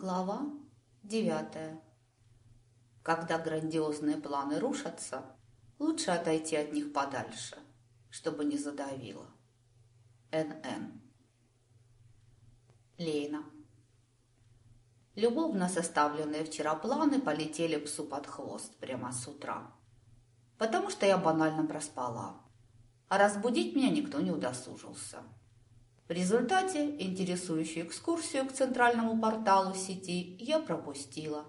Глава девятая. Когда грандиозные планы рушатся, лучше отойти от них подальше, чтобы не задавило. Н.Н. Лейна. Любовно составленные вчера планы полетели псу под хвост прямо с утра, потому что я банально проспала, а разбудить меня никто не удосужился. В результате интересующую экскурсию к центральному порталу сети я пропустила.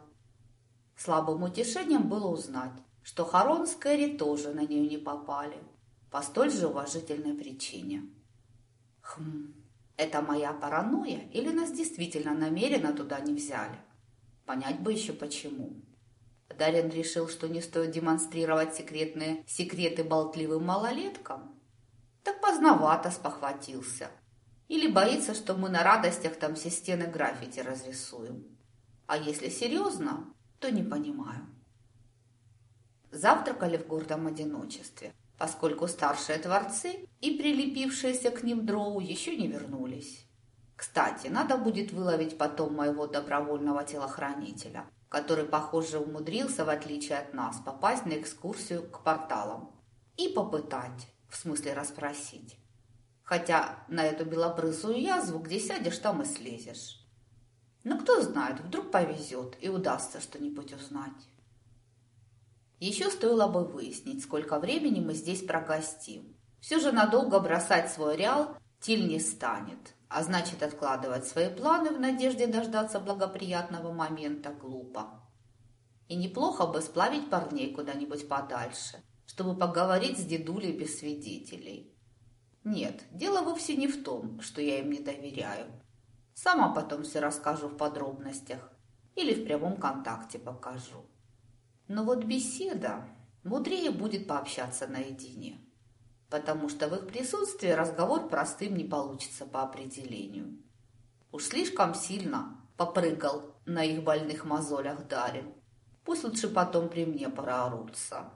Слабым утешением было узнать, что Харон с Кэрри тоже на нее не попали, по столь же уважительной причине. Хм, это моя паранойя или нас действительно намеренно туда не взяли? Понять бы еще почему. Дарин решил, что не стоит демонстрировать секретные секреты болтливым малолеткам. Так поздновато спохватился – или боится, что мы на радостях там все стены граффити разрисуем. А если серьезно, то не понимаю. Завтракали в гордом одиночестве, поскольку старшие творцы и прилепившиеся к ним дроу еще не вернулись. Кстати, надо будет выловить потом моего добровольного телохранителя, который, похоже, умудрился, в отличие от нас, попасть на экскурсию к порталам. И попытать, в смысле расспросить. Хотя на эту белобрысую язву, где сядешь, там и слезешь. Но кто знает, вдруг повезет и удастся что-нибудь узнать. Еще стоило бы выяснить, сколько времени мы здесь прогостим. Все же надолго бросать свой реал Тиль не станет, а значит откладывать свои планы в надежде дождаться благоприятного момента глупо. И неплохо бы сплавить парней куда-нибудь подальше, чтобы поговорить с дедулей без свидетелей. Нет, дело вовсе не в том, что я им не доверяю. Сама потом все расскажу в подробностях или в прямом контакте покажу. Но вот беседа мудрее будет пообщаться наедине, потому что в их присутствии разговор простым не получится по определению. Уж слишком сильно попрыгал на их больных мозолях Дарин. Пусть лучше потом при мне проорутся.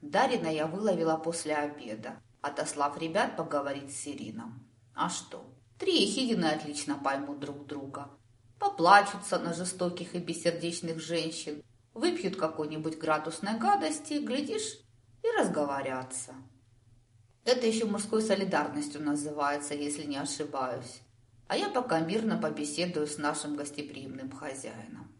Дарина я выловила после обеда отослав ребят поговорить с Ирином. А что? Три Ехидины отлично поймут друг друга. Поплачутся на жестоких и бессердечных женщин, выпьют какой-нибудь градусной гадости, глядишь, и разговорятся. Это еще мужской солидарностью называется, если не ошибаюсь. А я пока мирно побеседую с нашим гостеприимным хозяином.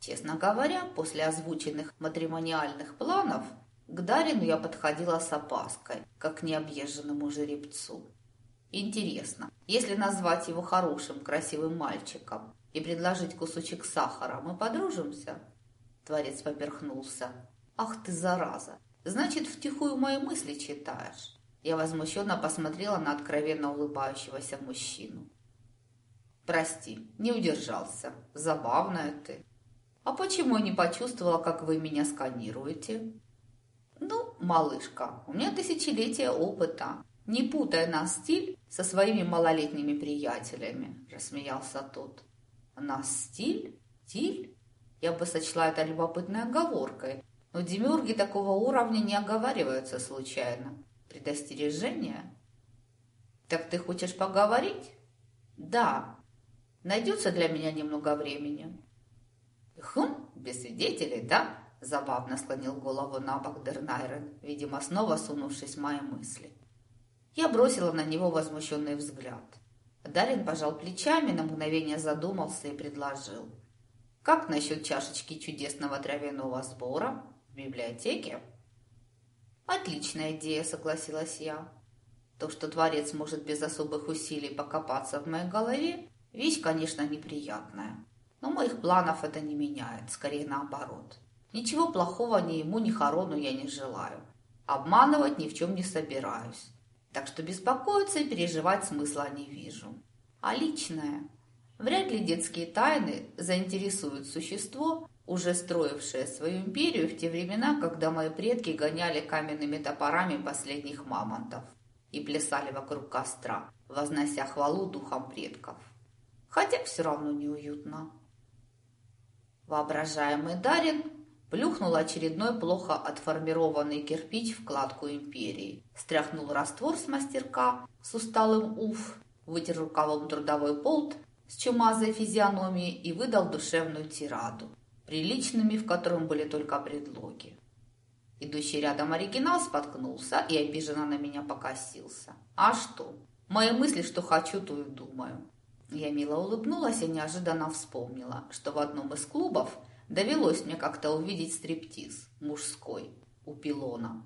Честно говоря, после озвученных матримониальных планов – к Дарину я подходила с опаской, как к необъезженному жеребцу. Интересно, если назвать его хорошим, красивым мальчиком и предложить кусочек сахара, мы подружимся? Творец поперхнулся. Ах ты, зараза! Значит, втихую мои мысли читаешь. Я возмущенно посмотрела на откровенно улыбающегося мужчину. Прости, не удержался. Забавная ты. А почему я не почувствовала, как вы меня сканируете? «Ну, малышка, у меня тысячелетия опыта. Не путай нас стиль со своими малолетними приятелями», – рассмеялся тот. «Нас стиль? Стиль?» Я бы сочла это любопытной оговоркой, но демиурги такого уровня не оговариваются случайно. Предостережение? Так ты хочешь поговорить? Да. Найдется для меня немного времени. Хм, без свидетелей, да? Забавно склонил голову на бок Дернайрен, видимо, снова сунувшись в мои мысли. Я бросила на него возмущенный взгляд. Дарин пожал плечами, на мгновение задумался и предложил. «Как насчет чашечки чудесного травяного сбора в библиотеке?» «Отличная идея», — согласилась я. То, что Творец может без особых усилий покопаться в моей голове, вещь, конечно, неприятная. Но моих планов это не меняет, скорее наоборот. Ничего плохого ни ему, ни Харону я не желаю. Обманывать ни в чем не собираюсь. Так что беспокоиться и переживать смысла не вижу. А личное? Вряд ли детские тайны заинтересуют существо, уже строившее свою империю в те времена, когда мои предки гоняли каменными топорами последних мамонтов и плясали вокруг костра, вознося хвалу духам предков. Хотя все равно неуютно. Воображаемый Дарин Плюхнул очередной плохо отформированный кирпич в кладку империи. Стряхнул раствор с мастерка с усталым уф, вытер рукавом трудовой полт, с чумазой физиономией и выдал душевную тираду, приличными в котором были только предлоги. Идущий рядом оригинал споткнулся и обиженно на меня покосился. А что? Мои мысли, что хочу, то и думаю. Я мило улыбнулась и неожиданно вспомнила, что в одном из клубов довелось мне как-то увидеть стриптиз мужской у пилона.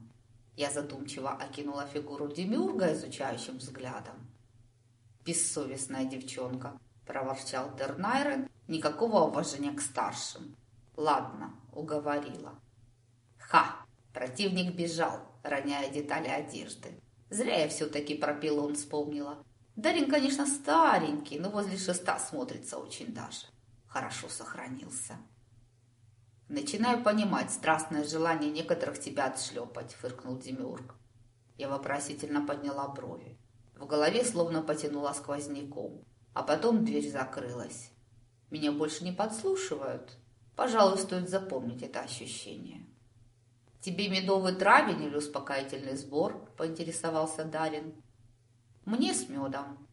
Я задумчиво окинула фигуру Демиурга изучающим взглядом. «Бессовестная девчонка», – проворчал Дернайрен, – «никакого уважения к старшим». «Ладно, уговорила». «Ха!» – противник бежал, роняя детали одежды. Зря я все-таки про пилон вспомнила. Дарин, конечно, старенький, но возле шеста смотрится очень даже. Хорошо сохранился. «Начинаю понимать страстное желание некоторых тебя отшлепать», — фыркнул Демиург. Я вопросительно подняла брови. В голове словно потянуло сквозняком, а потом дверь закрылась. Меня больше не подслушивают. Пожалуй, стоит запомнить это ощущение. «Тебе медовый травень или успокоительный сбор?» – поинтересовался Дарин. «Мне с медом».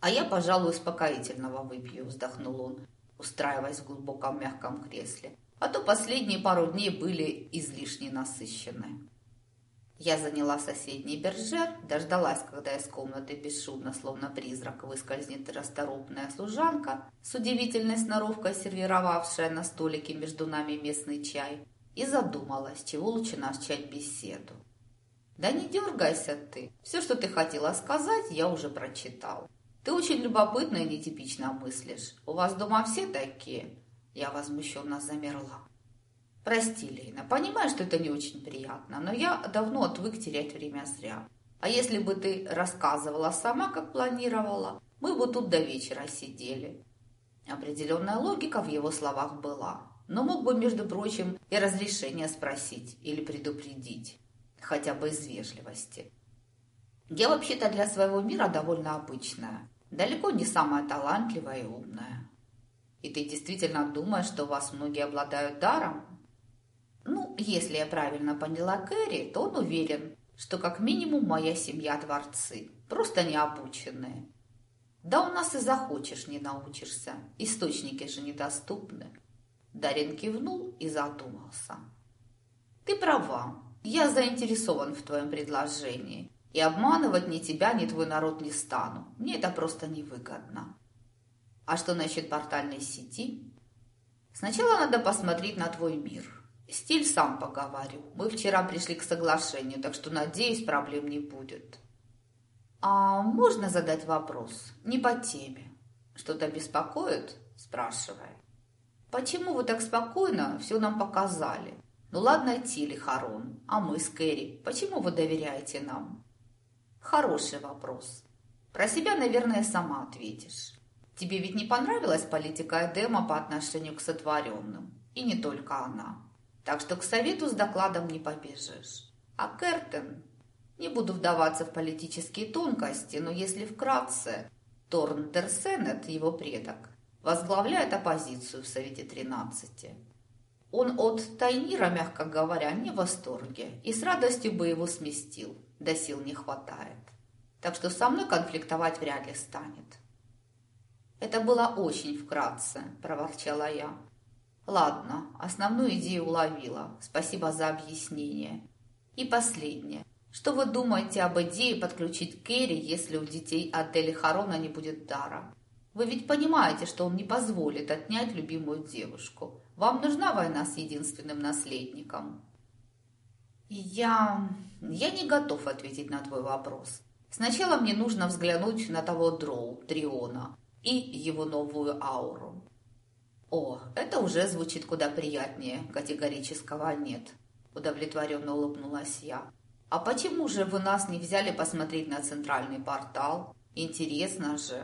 «А я, пожалуй, успокоительного выпью», – вздохнул он, устраиваясь в глубоком мягком кресле а то последние пару дней были излишне насыщены. Я заняла соседний бержер, дождалась, когда из комнаты бесшумно, словно призрак, выскользнет расторопная служанка, с удивительной сноровкой сервировавшая на столике между нами местный чай, и задумалась, чего лучше начать беседу. «Да не дергайся ты. Все, что ты хотела сказать, я уже прочитал. Ты очень любопытно и нетипично мыслишь. У вас дома все такие?» Я возмущенно замерла. Прости, Лейна, понимаю, что это не очень приятно, но я давно отвык терять время зря. А если бы ты рассказывала сама, как планировала, мы бы тут до вечера сидели. Определенная логика в его словах была, но мог бы, между прочим, и разрешение спросить или предупредить, хотя бы из вежливости. Я вообще-то для своего мира довольно обычная, далеко не самая талантливая и умная. И ты действительно думаешь, что вас многие обладают даром? Ну, если я правильно поняла Кэрри, то он уверен, что как минимум моя семья дворцы, просто необученные. Да у нас и захочешь, не научишься. Источники же недоступны. Дарин кивнул и задумался. Ты права. Я заинтересован в твоем предложении. И обманывать ни тебя, ни твой народ не стану. Мне это просто невыгодно. А что насчет портальной сети? Сначала надо посмотреть на твой мир. Стиль сам поговорю. Мы вчера пришли к соглашению, так что, надеюсь, проблем не будет. А можно задать вопрос? Не по теме. Что-то беспокоит? Спрашивая. Почему вы так спокойно все нам показали? Ну ладно, Тили Харон, а мы с Кэрри. Почему вы доверяете нам? Хороший вопрос. Про себя, наверное, сама ответишь. Тебе ведь не понравилась политика Эдема по отношению к сотворенным? И не только она. Так что к совету с докладом не побежишь. А Кертен... Не буду вдаваться в политические тонкости, но если вкратце, Торн Дерсенет, его предок, возглавляет оппозицию в Совете 13. Он от Тайнира, мягко говоря, не в восторге и с радостью бы его сместил, до сил не хватает. Так что со мной конфликтовать вряд ли станет. «Это было очень вкратце», – проворчала я. «Ладно, основную идею уловила. Спасибо за объяснение. И последнее. Что вы думаете об идее подключить Керри, если у детей Адели Харона не будет дара? Вы ведь понимаете, что он не позволит отнять любимую девушку. Вам нужна война с единственным наследником?» «Я... я не готов ответить на твой вопрос. Сначала мне нужно взглянуть на того дроу, Триона, и его новую ауру. О, это уже звучит куда приятнее, категорического нет. Удовлетворенно улыбнулась я. А почему же вы нас не взяли посмотреть на центральный портал? Интересно же.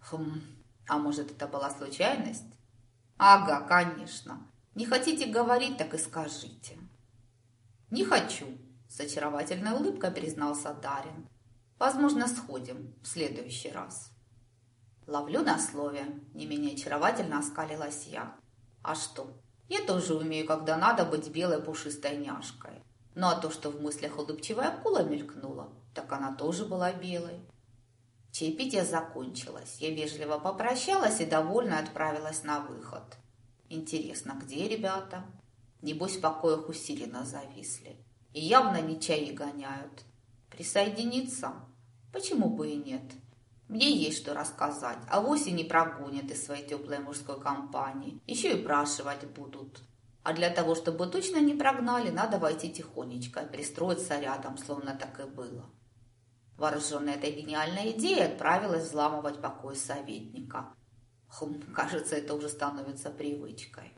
Хм, а может это была случайность? Ага, конечно. Не хотите говорить, так и скажите. Не хочу, с очаровательной улыбкой признался Дарин. Возможно, сходим в следующий раз. Ловлю на слове, не менее очаровательно оскалилась я. А что? Я тоже умею, когда надо быть белой пушистой няшкой. Ну а то, что в мыслях улыбчивая акула мелькнула, так она тоже была белой. Чаепитие закончилось. Я вежливо попрощалась и довольно отправилась на выход. Интересно, где ребята? Небось, в покоях у Сирина зависли. И явно не чаи гоняют. Присоединиться? Почему бы и нет? Мне есть что рассказать, а вовсе не прогонят из своей теплой мужской компании. Еще и спрашивать будут. А для того, чтобы точно не прогнали, надо войти тихонечко и пристроиться рядом, словно так и было. Вооруженная этой гениальной идеей отправилась взламывать покой советника. Хм, кажется, это уже становится привычкой.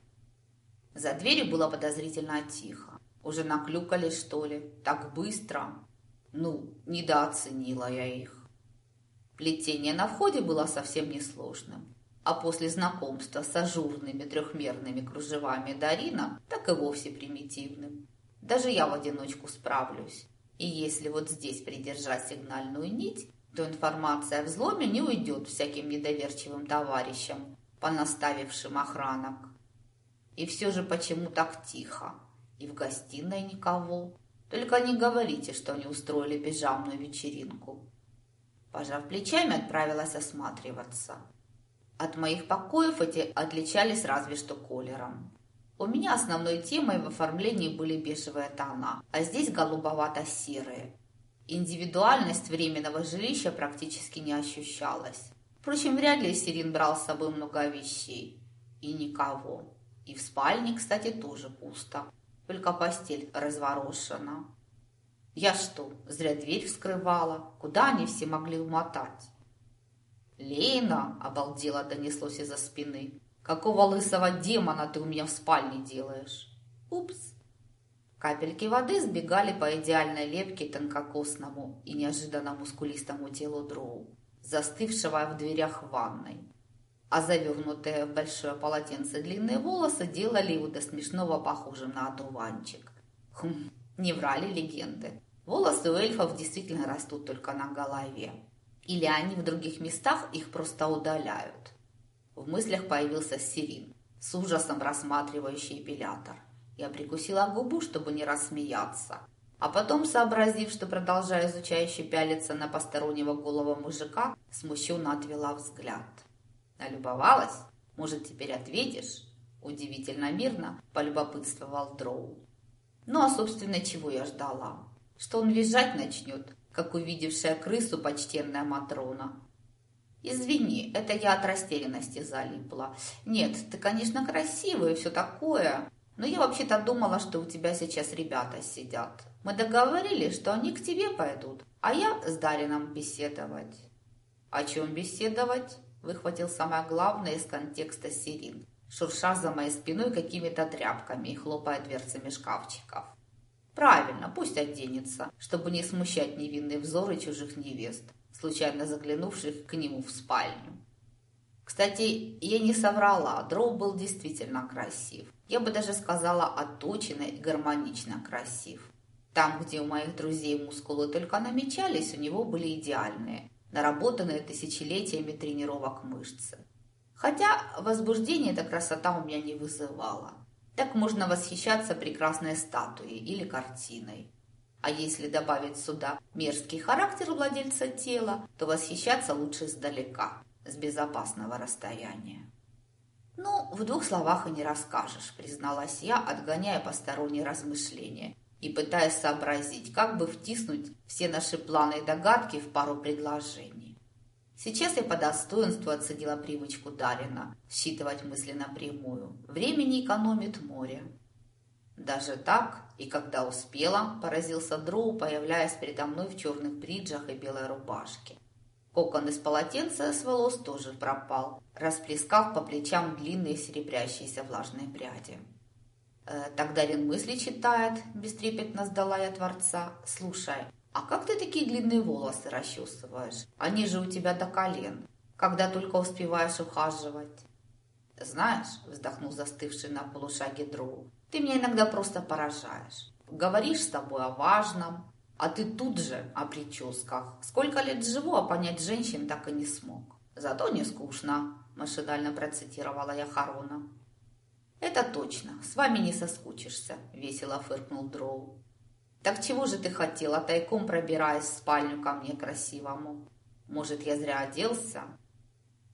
За дверью было подозрительно тихо. Уже наклюкали, что ли? Так быстро? Ну, недооценила я их. Плетение на входе было совсем несложным. А после знакомства с ажурными трехмерными кружевами Дарина, так и вовсе примитивным. Даже я в одиночку справлюсь. И если вот здесь придержать сигнальную нить, то информация о взломе не уйдет всяким недоверчивым товарищам, понаставившим охранок. И все же почему так тихо? И в гостиной никого. Только не говорите, что они устроили пижамную вечеринку. Пожав плечами, отправилась осматриваться. От моих покоев эти отличались разве что колером. У меня основной темой в оформлении были бежевые тона, а здесь голубовато-серые. Индивидуальность временного жилища практически не ощущалась. Впрочем, вряд ли Сирин брал с собой много вещей. И никого. И в спальне, кстати, тоже пусто. Только постель разворошена. Я что, зря дверь вскрывала? Куда они все могли умотать? «Лейна!» – обалдело донеслось из-за спины. Какого лысого демона ты у меня в спальне делаешь? Упс. Капельки воды сбегали по идеальной лепке тонкокосному и неожиданно мускулистому телу дроу, застывшего в дверях ванной. А завернутые в большое полотенце длинные волосы делали его до смешного похожим на одуванчик. Хм, не врали легенды. Волосы у эльфов действительно растут только на голове. Или они в других местах их просто удаляют. В мыслях появился Сирин, с ужасом рассматривающий эпилятор. Я прикусила губу, чтобы не рассмеяться. А потом, сообразив, что продолжаю изучающе пялиться на постороннего голого мужика, смущенно отвела взгляд. Налюбовалась? Может, теперь ответишь? Удивительно мирно полюбопытствовал Дроу. Ну, а, собственно, чего я ждала? Что он визжать начнет, как увидевшая крысу почтенная Матрона, Извини, это я от растерянности залипла. Нет, ты, конечно, красивая и все такое, но я вообще-то думала, что у тебя сейчас ребята сидят. Мы договорились, что они к тебе пойдут, а я с Дарином беседовать. О чем беседовать? Выхватил самое главное из контекста Сирин, шурша за моей спиной какими-то тряпками и хлопая дверцами шкафчиков. Правильно, пусть оденется, чтобы не смущать невинные взоры чужих невест случайно заглянувших к нему в спальню. Кстати, я не соврала, Дроу был действительно красив. Я бы даже сказала отточенно и гармонично красив. Там, где у моих друзей мускулы только намечались, у него были идеальные, наработанные тысячелетиями тренировок мышцы. Хотя возбуждение эта красота у меня не вызывала. Так можно восхищаться прекрасной статуей или картиной. А если добавить сюда мерзкий характер владельца тела, то восхищаться лучше издалека, с безопасного расстояния. «Ну, в двух словах и не расскажешь», – призналась я, отгоняя посторонние размышления и пытаясь сообразить, как бы втиснуть все наши планы и догадки в пару предложений. Сейчас я по достоинству оценила привычку Дарина считывать мысли напрямую. Времени экономит море. Даже так, и когда успела, поразился Дроу, появляясь передо мной в черных бриджах и белой рубашке. Кокон из полотенца с волос тоже пропал, расплескав по плечам длинные серебрящиеся влажные пряди. «Э, «Так Дарин мысли читает», – бестрепетно сдала я Творца. «Слушай, а как ты такие длинные волосы расчесываешь? Они же у тебя до колен, когда только успеваешь ухаживать». «Знаешь», – вздохнул застывший на полушаге Дроу, ты меня иногда просто поражаешь. Говоришь с тобой о важном, а ты тут же о прическах. Сколько лет живу, а понять женщин так и не смог. Зато не скучно, машинально процитировала я Харона. Это точно, с вами не соскучишься, весело фыркнул Дроу. Так чего же ты хотела, тайком пробираясь в спальню ко мне красивому? Может, я зря оделся?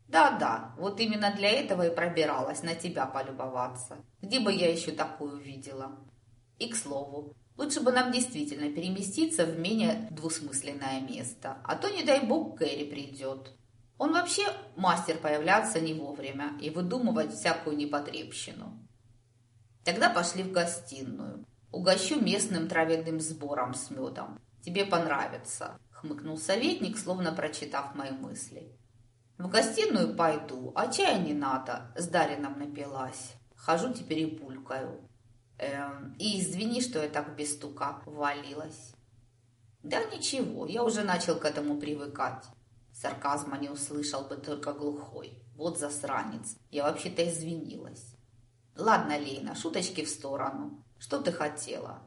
Да-да, вот именно для этого и пробиралась на тебя полюбоваться. Где бы я еще такую видела? И, к слову, лучше бы нам действительно переместиться в менее двусмысленное место, а то, не дай бог, Кэрри придет. Он вообще мастер появляться не вовремя и выдумывать всякую непотребщину. Тогда пошли в гостиную. Угощу местным травяным сбором с медом. Тебе понравится, хмыкнул советник, словно прочитав мои мысли. В гостиную пойду, а чая не надо, с Дарином напилась. Хожу теперь и пулькаю. Эм, и извини, что я так без стука ввалилась. Да ничего, я уже начал к этому привыкать. Сарказма не услышал бы только глухой. Вот засранец. Я вообще-то извинилась. Ладно, Лейна, шуточки в сторону. Что ты хотела?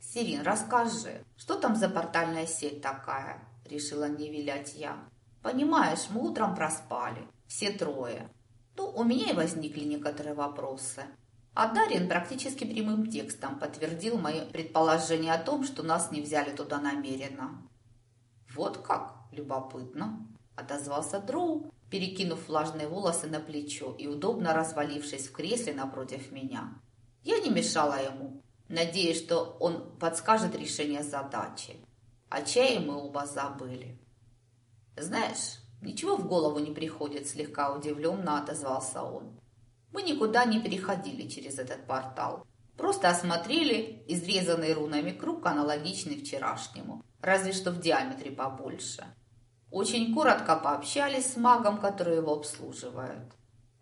Сирин, расскажи, что там за портальная сеть такая? Решила не вилять я. Понимаешь, мы утром проспали. Все трое. Ну, у меня и возникли некоторые вопросы. А Дарин практически прямым текстом подтвердил мои предположения о том, что нас не взяли туда намеренно. Вот как? Любопытно. Отозвался Дроу, перекинув влажные волосы на плечо и удобно развалившись в кресле напротив меня. Я не мешала ему, надеясь, что он подскажет решение задачи. А чай мы оба забыли. Знаешь, ничего в голову не приходит, слегка удивленно отозвался он. Мы никуда не переходили через этот портал. Просто осмотрели изрезанный рунами круг, аналогичный вчерашнему, разве что в диаметре побольше. Очень коротко пообщались с магом, который его обслуживает.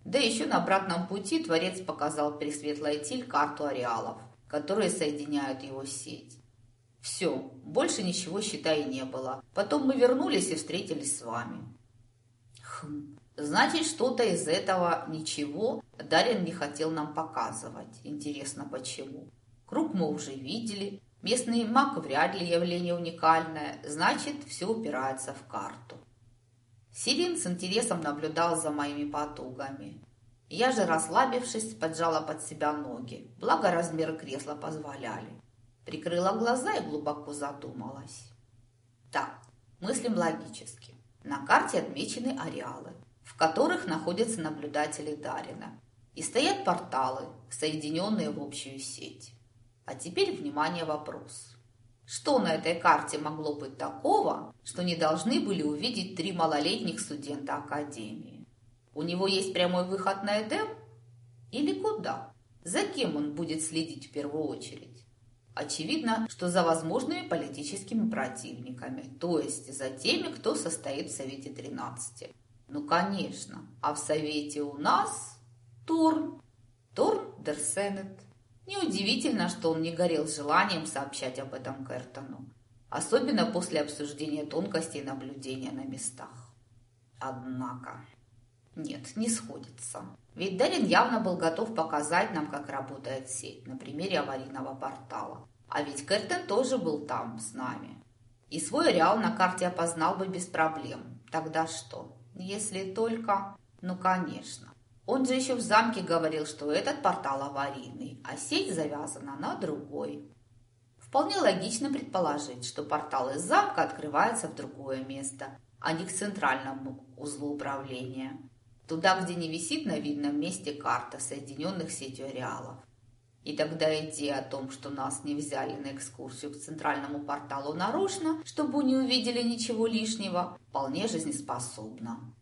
Да еще на обратном пути Творец показал Пресветлой Тиль карту ареалов, которые соединяют его сеть. Все, больше ничего, считай, не было. Потом мы вернулись и встретились с вами. Хм, значит, что-то из этого ничего Дарин не хотел нам показывать. Интересно, почему? Круг мы уже видели, Местный маг вряд ли явление уникальное, значит, все упирается в карту. Сирин с интересом наблюдал за моими потугами. Я же, расслабившись, поджала под себя ноги, благо размеры кресла позволяли. Прикрыла глаза и глубоко задумалась. Так, мыслим логически. На карте отмечены ареалы, в которых находятся наблюдатели Дарина, и стоят порталы, соединенные в общую сеть. А теперь, внимание, вопрос. Что на этой карте могло быть такого, что не должны были увидеть три малолетних студента Академии? У него есть прямой выход на Эдем? Или куда? За кем он будет следить в первую очередь? Очевидно, что за возможными политическими противниками, то есть за теми, кто состоит в Совете 13. Ну, конечно. А в Совете у нас Турн, Турн Дерсенет. Неудивительно, что он не горел желанием сообщать об этом Кертону, особенно после обсуждения тонкостей наблюдения на местах. Однако... Нет, не сходится. Ведь Дарин явно был готов показать нам, как работает сеть на примере аварийного портала. А ведь Кертон тоже был там, с нами. И свой ареал на карте опознал бы без проблем. Тогда что? Если только... Ну, конечно. Он же еще в замке говорил, что этот портал аварийный, а сеть завязана на другой. Вполне логично предположить, что портал из замка открывается в другое место, а не к центральному узлу управления. Туда, где не висит на видном месте карта соединенных сетью ареалов. И тогда идея о том, что нас не взяли на экскурсию к центральному порталу нарочно, чтобы не увидели ничего лишнего, вполне жизнеспособна.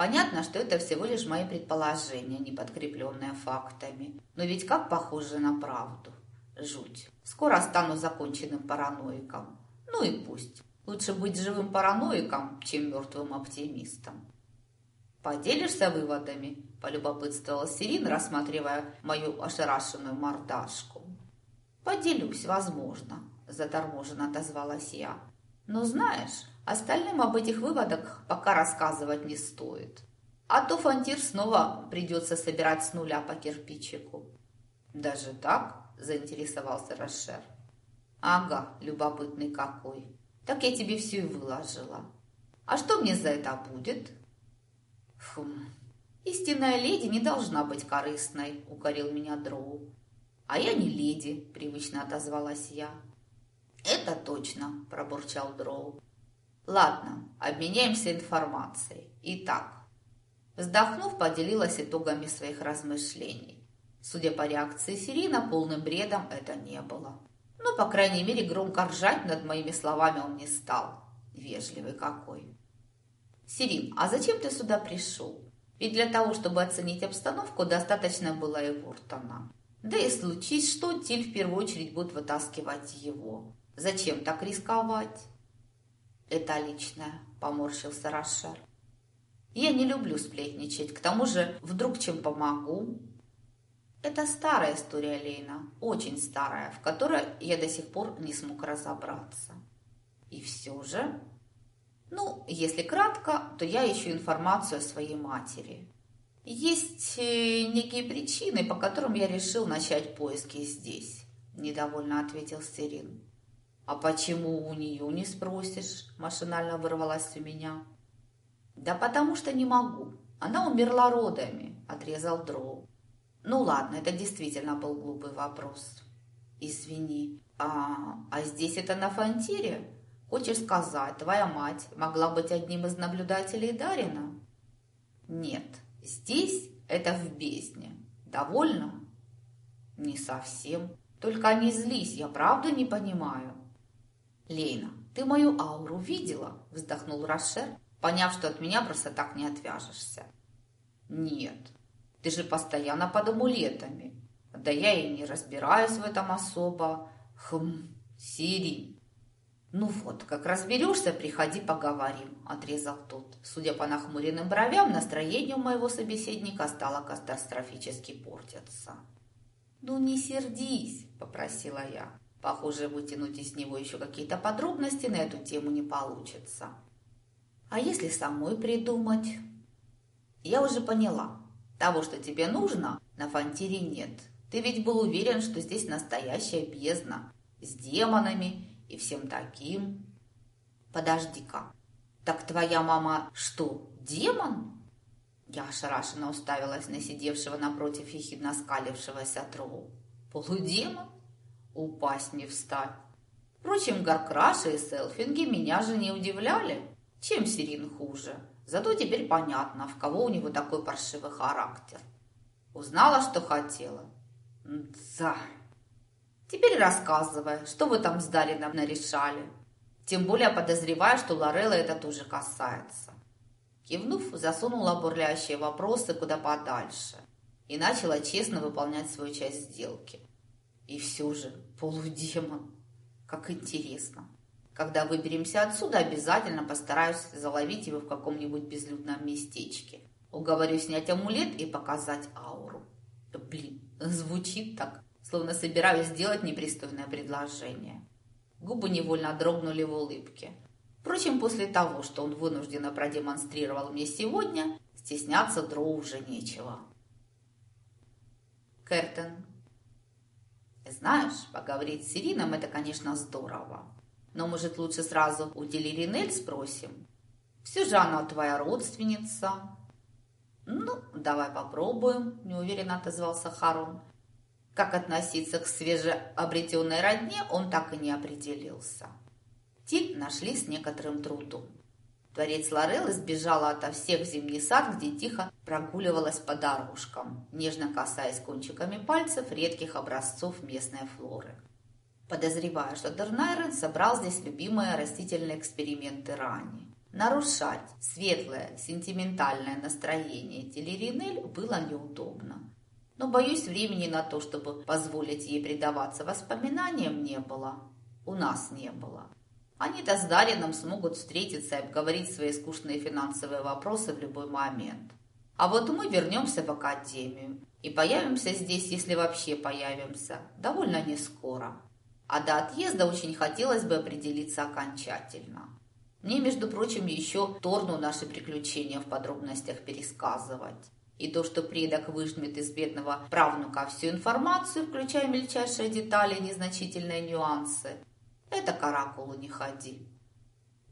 Понятно, что это всего лишь мои предположения, не подкрепленные фактами. Но ведь как похоже на правду. Жуть. Скоро стану законченным параноиком. Ну и пусть. Лучше быть живым параноиком, чем мертвым оптимистом. «Поделишься выводами?» – полюбопытствовала Сирин, рассматривая мою ошарашенную мордашку. «Поделюсь, возможно», – заторможенно отозвалась я. «Но знаешь, Остальным об этих выводах пока рассказывать не стоит. А то фантир снова придется собирать с нуля по кирпичику. Даже так? Заинтересовался Рошер. Ага, любопытный какой. Так я тебе все и выложила. А что мне за это будет? Хм, истинная леди не должна быть корыстной, укорил меня Дроу. А я не леди, привычно отозвалась я. Это точно, пробурчал Дроу. Ладно, обменяемся информацией. Итак, вздохнув, поделилась итогами своих размышлений. Судя по реакции Сирина, полным бредом это не было. Ну, по крайней мере, громко ржать над моими словами он не стал. Вежливый какой. Сирин, а зачем ты сюда пришел? Ведь для того, чтобы оценить обстановку, достаточно было и Вуртона. Да и случись что, Тиль в первую очередь будет вытаскивать его. Зачем так рисковать? Это личное, поморщился Рошар. Я не люблю сплетничать, к тому же вдруг чем помогу. Это старая история Лейна, очень старая, в которой я до сих пор не смог разобраться. И все же... Ну, если кратко, то я ищу информацию о своей матери. Есть э, некие причины, по которым я решил начать поиски здесь, недовольно ответил Сирин. А почему у нее не спросишь? Машинально вырвалась у меня. Да потому что не могу. Она умерла родами, отрезал Дроу. Ну ладно, это действительно был глупый вопрос. Извини, а, а здесь это на фронтире? Хочешь сказать, твоя мать могла быть одним из наблюдателей Дарина? Нет, Здесь это в бездне. Довольно? Не совсем. Только не злись, я правда не понимаю. Лейна, ты мою ауру видела? Вздохнул Рошер, поняв, что от меня просто так не отвяжешься. Нет, ты же постоянно под амулетами. Да я и не разбираюсь в этом особо. Хм, Сири, «Ну вот, как разберешься, приходи поговорим», – отрезал тот. Судя по нахмуренным бровям, настроение у моего собеседника стало катастрофически портиться. «Ну не сердись», – попросила я. Похоже, вытянуть из него еще какие-то подробности на эту тему не получится. «А если самой придумать?» «Я уже поняла. Того, что тебе нужно, на фантире нет. Ты ведь был уверен, что здесь настоящая бездна с демонами и всем таким. Подожди-ка, так твоя мама что, демон? Я ошарашенно уставилась на сидевшего напротив ехидно скалившегося Троу. Полудемон? Упасть не встать. Впрочем, Гаркраши и Селфинги меня же не удивляли. Чем Сирин хуже? Зато теперь понятно, в кого у него такой паршивый характер. Узнала, что хотела. Да, Теперь рассказывай, что вы там с Дарином нарешали. Тем более подозреваю, что Лорелла это тоже касается. Кивнув, засунула бурлящие вопросы куда подальше и начала честно выполнять свою часть сделки. И все же полудемон. Как интересно. Когда выберемся отсюда, обязательно постараюсь заловить его в каком-нибудь безлюдном местечке. Уговорю снять амулет и показать ауру. Блин, звучит так словно собираюсь сделать непристойное предложение. Губы невольно дрогнули в улыбке. Впрочем, после того, что он вынужденно продемонстрировал мне сегодня, стесняться Дроу уже нечего. Кертон. Знаешь, поговорить с Ирином – это, конечно, здорово. Но, может, лучше сразу у Делиринель спросим? Все же она твоя родственница. Ну, давай попробуем, неуверенно отозвался Харон. Как относиться к свежеобретенной родне, он так и не определился. Тиль нашли с некоторым трудом. Творец Лорел избежала ото всех в зимний сад, где тихо прогуливалась по дорожкам, нежно касаясь кончиками пальцев редких образцов местной флоры. Подозревая, что Дернайрен собрал здесь любимые растительные эксперименты ранее. Нарушать светлое, сентиментальное настроение Телеринель было неудобно но, боюсь, времени на то, чтобы позволить ей предаваться воспоминаниям, не было. У нас не было. Они-то с Дарином смогут встретиться и обговорить свои скучные финансовые вопросы в любой момент. А вот мы вернемся в академию и появимся здесь, если вообще появимся, довольно не скоро. А до отъезда очень хотелось бы определиться окончательно. Мне, между прочим, еще Торну наши приключения в подробностях пересказывать. И то, что предок выжмет из бедного правнука всю информацию, включая мельчайшие детали и незначительные нюансы, это каракулу не ходи.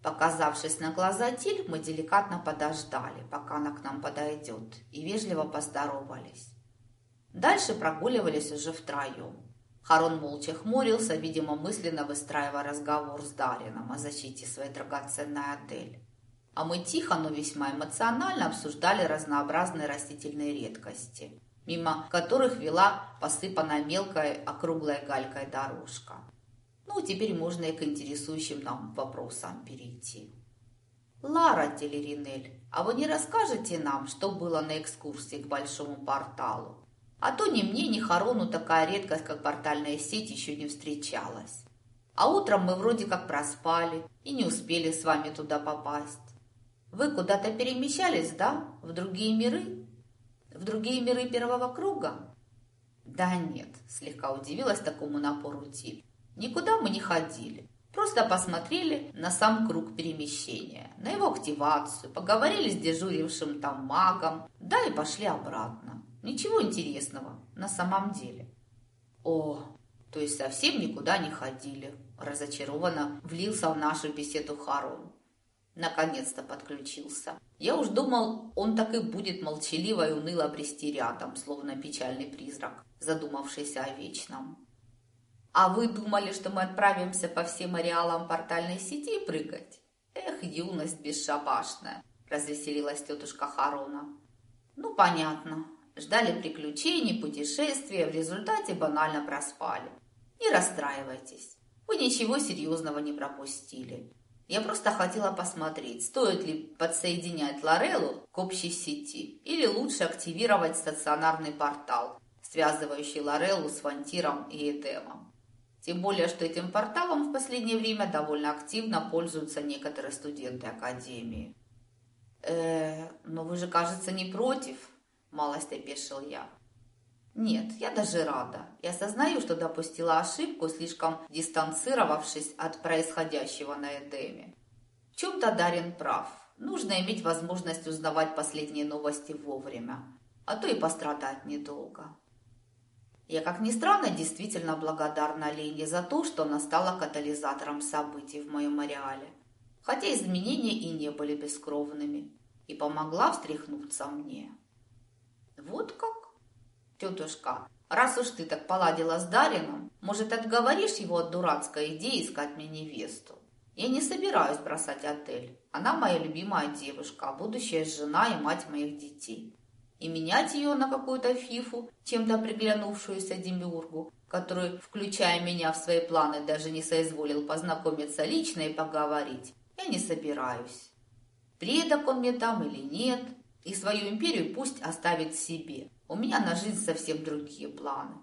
Показавшись на глаза Тиль, мы деликатно подождали, пока она к нам подойдет, и вежливо поздоровались. Дальше прогуливались уже втроем. Харон молча хмурился, видимо, мысленно выстраивая разговор с Дарином о защите своей драгоценной Адель. А мы тихо, но весьма эмоционально обсуждали разнообразные растительные редкости, мимо которых вела посыпанная мелкой округлой галькой дорожка. Ну, теперь можно и к интересующим нам вопросам перейти. Лара Телеринель, а вы не расскажете нам, что было на экскурсии к большому порталу? А то ни мне, ни Харону такая редкость, как портальная сеть, еще не встречалась. А утром мы вроде как проспали и не успели с вами туда попасть. Вы куда-то перемещались, да? В другие миры? В другие миры первого круга? Да нет, слегка удивилась такому напору Тиль. Никуда мы не ходили. Просто посмотрели на сам круг перемещения, на его активацию, поговорили с дежурившим там магом, да и пошли обратно. Ничего интересного на самом деле. О, то есть совсем никуда не ходили. Разочарованно влился в нашу беседу Харон. Наконец-то подключился. Я уж думал, он так и будет молчаливо и уныло брести рядом, словно печальный призрак, задумавшийся о вечном. А вы думали, что мы отправимся по всем ареалам портальной сети прыгать? Эх, юность бесшабашная, развеселилась тетушка Харона. Ну, понятно, Ждали приключений, путешествия, в результате банально проспали. Не расстраивайтесь, вы ничего серьезного не пропустили. Я просто хотела посмотреть, стоит ли подсоединять Лореллу к общей сети или лучше активировать стационарный портал, связывающий Лореллу с Фантиром и Эдемом. Тем более, что этим порталом в последнее время довольно активно пользуются некоторые студенты Академии. Э, но вы же, кажется, не против, малость опешил я. Нет, я даже рада. Я осознаю, что допустила ошибку, слишком дистанцировавшись от происходящего на Эдеме. В чем-то Дарин прав. Нужно иметь возможность узнавать последние новости вовремя, а то и пострадать недолго. Я, как ни странно, действительно благодарна Лене за то, что она стала катализатором событий в моем ареале, хотя изменения и не были бескровными, и помогла встряхнуться мне. Вот как? Тетушка, раз уж ты так поладила с Дарином, может, отговоришь его от дурацкой идеи искать мне невесту? Я не собираюсь бросать отель. Она моя любимая девушка, будущая жена и мать моих детей. И менять ее на какую-то фифу, чем-то приглянувшуюся Демиургу, который, включая меня в свои планы, даже не соизволил познакомиться лично и поговорить, я не собираюсь. Предок он мне там или нет, и свою империю пусть оставит себе. У меня на жизнь совсем другие планы.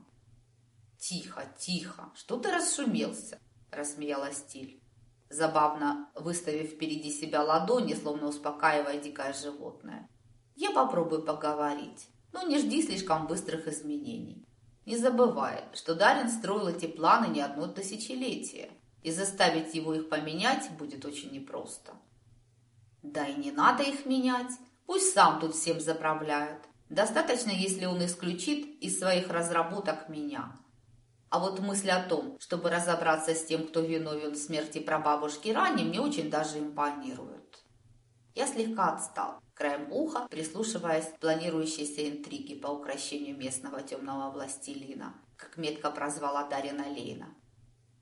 Тихо, тихо, что ты расшумелся? Рассмеялась Стиль, забавно выставив впереди себя ладони, словно успокаивая дикое животное. Я попробую поговорить, но не жди слишком быстрых изменений. Не забывай, что Дарин строил эти планы не одно тысячелетие, и заставить его их поменять будет очень непросто. Да и не надо их менять, Пусть сам тут всем заправляет. Достаточно, если он исключит из своих разработок меня. А вот мысль о том, чтобы разобраться с тем, кто виновен в смерти прабабушки Рани, мне очень даже импонирует. Я слегка отстал, краем уха, прислушиваясь к планирующейся интриге по укращению местного темного властелина, как метко прозвала Дарина Лейна.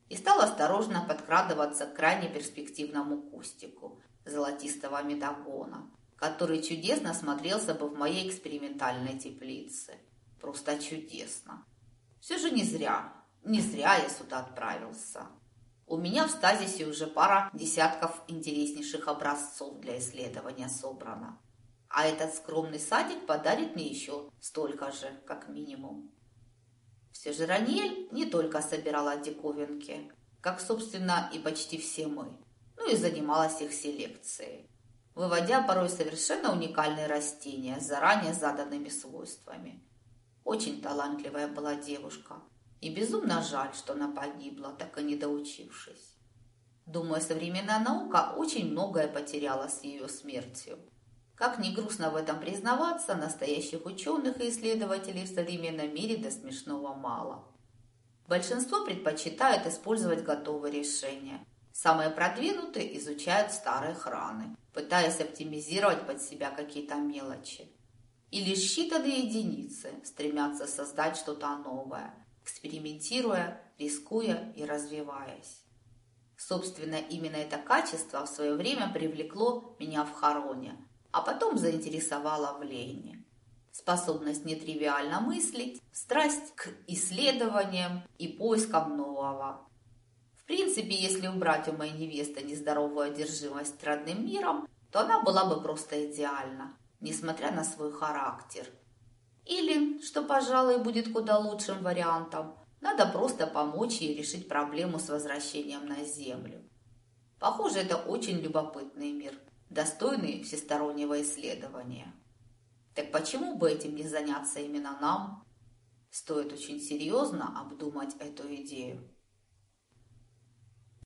И стал осторожно подкрадываться к крайне перспективному кустику золотистого медогона, который чудесно смотрелся бы в моей экспериментальной теплице. Просто чудесно. Все же не зря, не зря я сюда отправился. У меня в стазисе уже пара десятков интереснейших образцов для исследования собрано. А этот скромный садик подарит мне еще столько же, как минимум. Все же Ранель не только собирала диковинки, как, собственно, и почти все мы, ну и занималась их селекцией выводя порой совершенно уникальные растения с заранее заданными свойствами. Очень талантливая была девушка, и безумно жаль, что она погибла, так и не доучившись. Думаю, современная наука очень многое потеряла с ее смертью. Как ни грустно в этом признаваться, настоящих ученых и исследователей в современном мире до смешного мало. Большинство предпочитают использовать готовые решения. Самые продвинутые изучают старые храны пытаясь оптимизировать под себя какие-то мелочи. И лишь считанные единицы стремятся создать что-то новое, экспериментируя, рискуя и развиваясь. Собственно, именно это качество в свое время привлекло меня в Хароне, а потом заинтересовало в Лейне. Способность нетривиально мыслить, страсть к исследованиям и поискам нового. В принципе, если убрать у моей невесты нездоровую одержимость родным миром, то она была бы просто идеальна, несмотря на свой характер. Или, что, пожалуй, будет куда лучшим вариантом, надо просто помочь ей решить проблему с возвращением на Землю. Похоже, это очень любопытный мир, достойный всестороннего исследования. Так почему бы этим не заняться именно нам? Стоит очень серьезно обдумать эту идею.